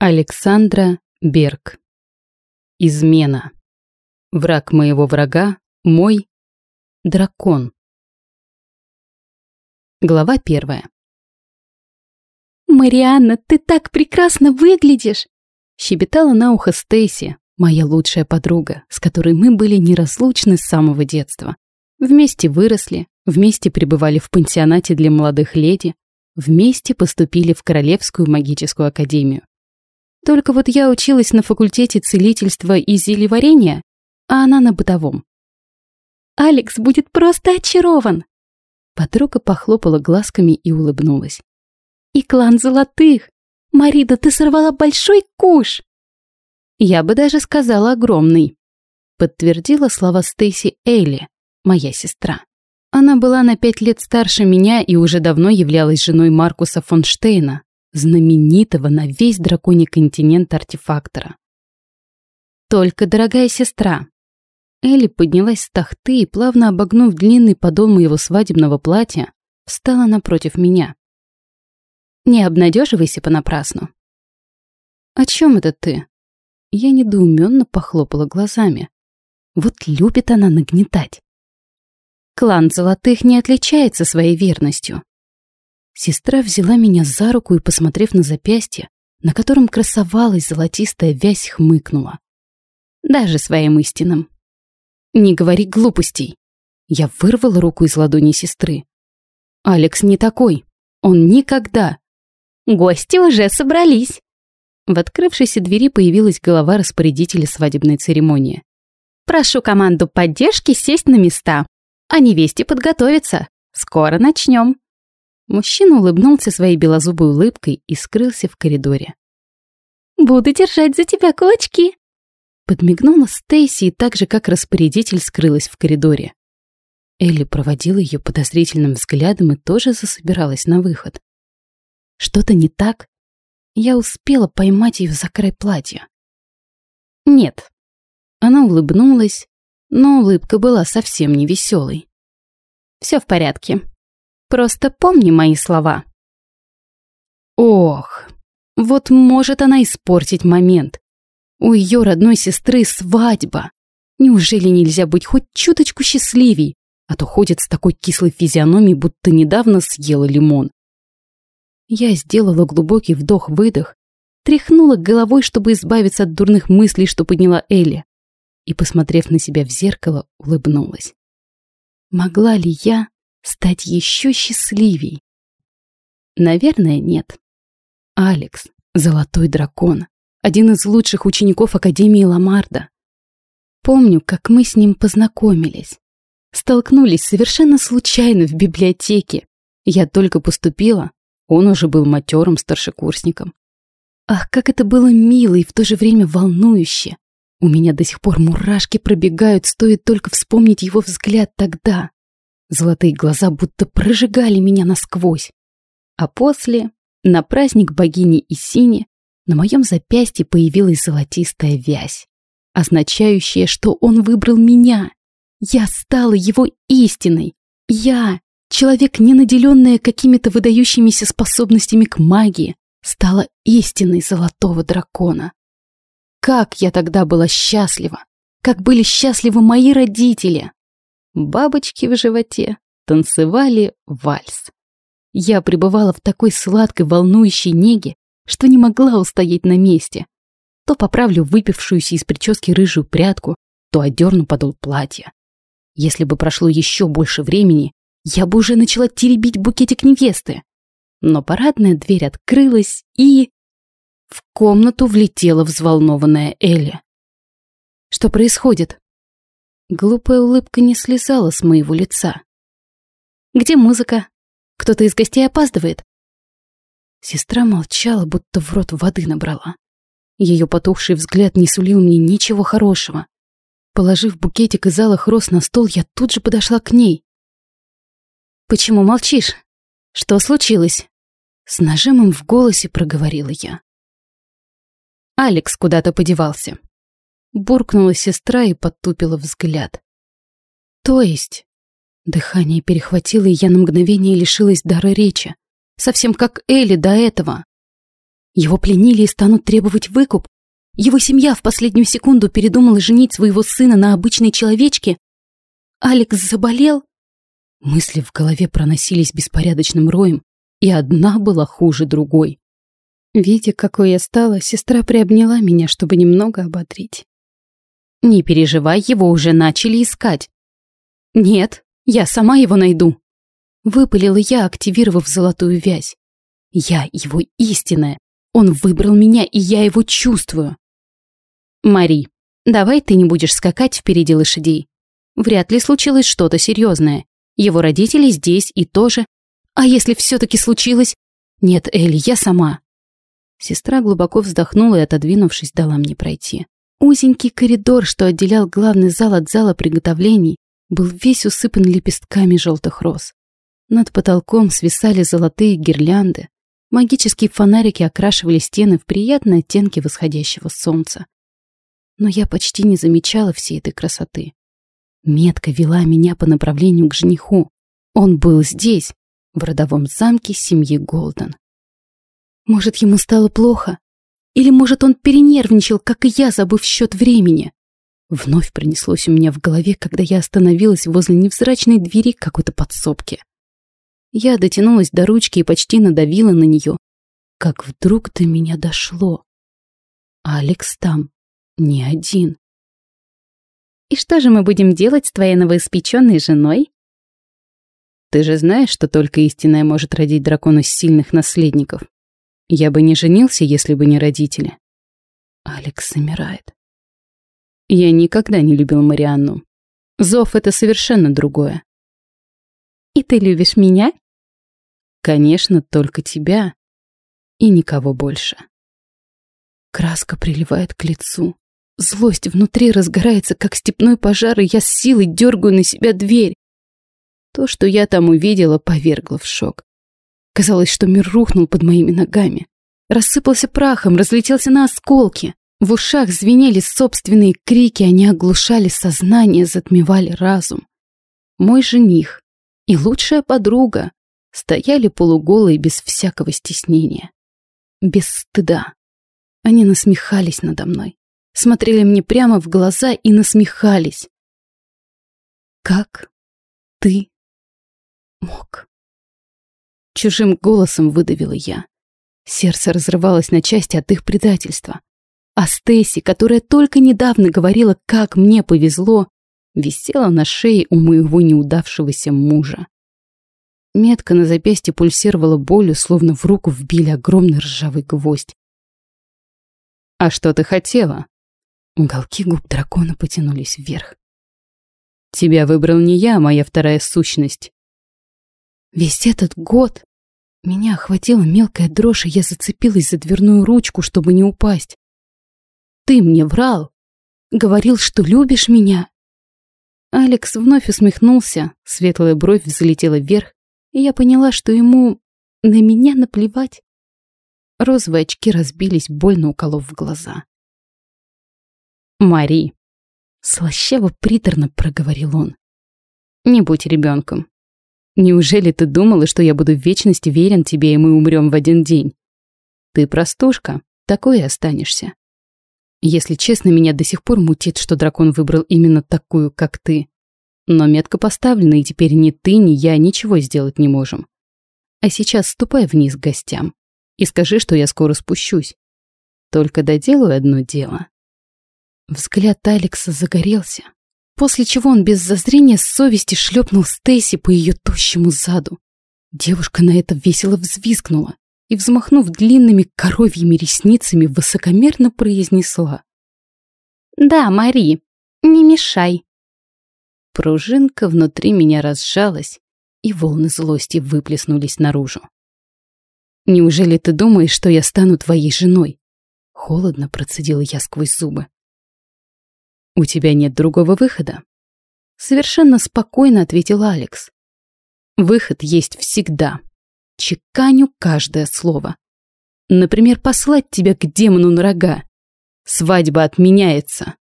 Александра Берг. Измена. Враг моего врага – мой дракон. Глава первая. «Марианна, ты так прекрасно выглядишь!» Щебетала на ухо Стейси, моя лучшая подруга, с которой мы были неразлучны с самого детства. Вместе выросли, вместе пребывали в пансионате для молодых леди, вместе поступили в Королевскую магическую академию. Только вот я училась на факультете целительства и зельеварения, а она на бытовом. «Алекс будет просто очарован!» Подруга похлопала глазками и улыбнулась. «И клан золотых! Марида, ты сорвала большой куш!» «Я бы даже сказала огромный», подтвердила слова Стейси Эйли, моя сестра. Она была на пять лет старше меня и уже давно являлась женой Маркуса фон Штейна, знаменитого на весь драконий континент артефактора. Только, дорогая сестра. Элли поднялась с тахты и, плавно обогнув длинный подол моего свадебного платья, встала напротив меня. Не обнадеживайся понапрасну. О чем это ты? Я недоуменно похлопала глазами. Вот любит она нагнетать. Клан Золотых не отличается своей верностью. Сестра взяла меня за руку и, посмотрев на запястье, на котором красовалась золотистая вязь, хмыкнула. Даже своим истинам. «Не говори глупостей!» Я вырвала руку из ладони сестры. «Алекс не такой. Он никогда...» «Гости уже собрались!» В открывшейся двери появилась голова распорядителя свадебной церемонии. «Прошу команду поддержки сесть на места, а невесте подготовиться. Скоро начнем!» Мужчина улыбнулся своей белозубой улыбкой и скрылся в коридоре. «Буду держать за тебя кулачки!» Подмигнула Стейси и так же, как распорядитель, скрылась в коридоре. Элли проводила ее подозрительным взглядом и тоже засобиралась на выход. Что-то не так? Я успела поймать ее за край платья. Нет. Она улыбнулась, но улыбка была совсем не веселой. Все в порядке. Просто помни мои слова. Ох, вот может она испортить момент. У ее родной сестры свадьба. Неужели нельзя быть хоть чуточку счастливей, а то ходит с такой кислой физиономией, будто недавно съела лимон. Я сделала глубокий вдох-выдох, тряхнула головой, чтобы избавиться от дурных мыслей, что подняла Элли, и, посмотрев на себя в зеркало, улыбнулась. Могла ли я стать еще счастливей? Наверное, нет. Алекс, золотой дракон, один из лучших учеников Академии Ламарда. Помню, как мы с ним познакомились. Столкнулись совершенно случайно в библиотеке. Я только поступила, он уже был матерым старшекурсником. Ах, как это было мило и в то же время волнующе. У меня до сих пор мурашки пробегают, стоит только вспомнить его взгляд тогда. Золотые глаза будто прожигали меня насквозь. А после, на праздник богини Исини, на моем запястье появилась золотистая вязь, означающая, что он выбрал меня. Я стала его истиной. Я, человек, не наделенная какими-то выдающимися способностями к магии, стала истиной золотого дракона. Как я тогда была счастлива! Как были счастливы мои родители! Бабочки в животе танцевали вальс. Я пребывала в такой сладкой, волнующей неге, что не могла устоять на месте. То поправлю выпившуюся из прически рыжую прядку, то одерну подол платья. Если бы прошло еще больше времени, я бы уже начала теребить букетик невесты. Но парадная дверь открылась, и... В комнату влетела взволнованная Эля. «Что происходит?» Глупая улыбка не слезала с моего лица. «Где музыка? Кто-то из гостей опаздывает?» Сестра молчала, будто в рот воды набрала. Ее потухший взгляд не сулил мне ничего хорошего. Положив букетик из алых роз на стол, я тут же подошла к ней. «Почему молчишь? Что случилось?» С нажимом в голосе проговорила я. Алекс куда-то подевался. Буркнула сестра и подтупила взгляд. То есть... Дыхание перехватило, и я на мгновение лишилась дара речи. Совсем как Элли до этого. Его пленили и станут требовать выкуп? Его семья в последнюю секунду передумала женить своего сына на обычной человечке? Алекс заболел? Мысли в голове проносились беспорядочным роем, и одна была хуже другой. Видя, какой я стала, сестра приобняла меня, чтобы немного ободрить. «Не переживай, его уже начали искать». «Нет, я сама его найду», — выпалила я, активировав золотую вязь. «Я его истинная. Он выбрал меня, и я его чувствую». «Мари, давай ты не будешь скакать впереди лошадей. Вряд ли случилось что-то серьезное. Его родители здесь и тоже. А если все-таки случилось? Нет, Эль, я сама. Сестра глубоко вздохнула и, отодвинувшись, дала мне пройти. Узенький коридор, что отделял главный зал от зала приготовлений, был весь усыпан лепестками желтых роз. Над потолком свисали золотые гирлянды, магические фонарики окрашивали стены в приятные оттенки восходящего солнца. Но я почти не замечала всей этой красоты. Метка вела меня по направлению к жениху. Он был здесь, в родовом замке семьи Голден. Может, ему стало плохо? Или, может, он перенервничал, как и я, забыв счет времени? Вновь пронеслось у меня в голове, когда я остановилась возле невзрачной двери какой-то подсобки. Я дотянулась до ручки и почти надавила на нее, как вдруг до меня дошло. Алекс там не один. «И что же мы будем делать с твоей новоиспеченной женой?» «Ты же знаешь, что только истинная может родить дракона сильных наследников?» Я бы не женился, если бы не родители. Алекс замирает. Я никогда не любил Марианну. Зов — это совершенно другое. И ты любишь меня? Конечно, только тебя. И никого больше. Краска приливает к лицу. Злость внутри разгорается, как степной пожар, и я с силой дергаю на себя дверь. То, что я там увидела, повергло в шок. Казалось, что мир рухнул под моими ногами. Рассыпался прахом, разлетелся на осколки. В ушах звенели собственные крики, они оглушали сознание, затмевали разум. Мой жених и лучшая подруга стояли полуголые без всякого стеснения. Без стыда. Они насмехались надо мной, смотрели мне прямо в глаза и насмехались. «Как ты мог?» Чужим голосом выдавила я. Сердце разрывалось на части от их предательства. А Стейси, которая только недавно говорила, как мне повезло, висела на шее у моего неудавшегося мужа. Метка на запястье пульсировала болью, словно в руку вбили огромный ржавый гвоздь. «А что ты хотела?» Уголки губ дракона потянулись вверх. «Тебя выбрал не я, а моя вторая сущность. Весь этот год меня охватила мелкая дрожь, и я зацепилась за дверную ручку, чтобы не упасть. Ты мне врал. Говорил, что любишь меня. Алекс вновь усмехнулся, светлая бровь взлетела вверх, и я поняла, что ему на меня наплевать. Розовые очки разбились, больно уколов в глаза. «Мари», — слащаво-приторно проговорил он, — «не будь ребенком. Неужели ты думала, что я буду в вечности верен тебе, и мы умрем в один день? Ты простушка, такой и останешься. Если честно, меня до сих пор мутит, что дракон выбрал именно такую, как ты. Но метка поставлена, и теперь ни ты, ни я ничего сделать не можем. А сейчас ступай вниз к гостям и скажи, что я скоро спущусь. Только доделаю одно дело. Взгляд Алекса загорелся, После чего он без зазрения совести шлепнул Стейси по ее тощему заду. Девушка на это весело взвизгнула и, взмахнув длинными коровьими ресницами, высокомерно произнесла. «Да, Мари, не мешай». Пружинка внутри меня разжалась, и волны злости выплеснулись наружу. «Неужели ты думаешь, что я стану твоей женой?» Холодно процедила я сквозь зубы. «У тебя нет другого выхода?» Совершенно спокойно ответил Алекс. «Выход есть всегда. Чеканю каждое слово. Например, послать тебя к демону на рога. Свадьба отменяется».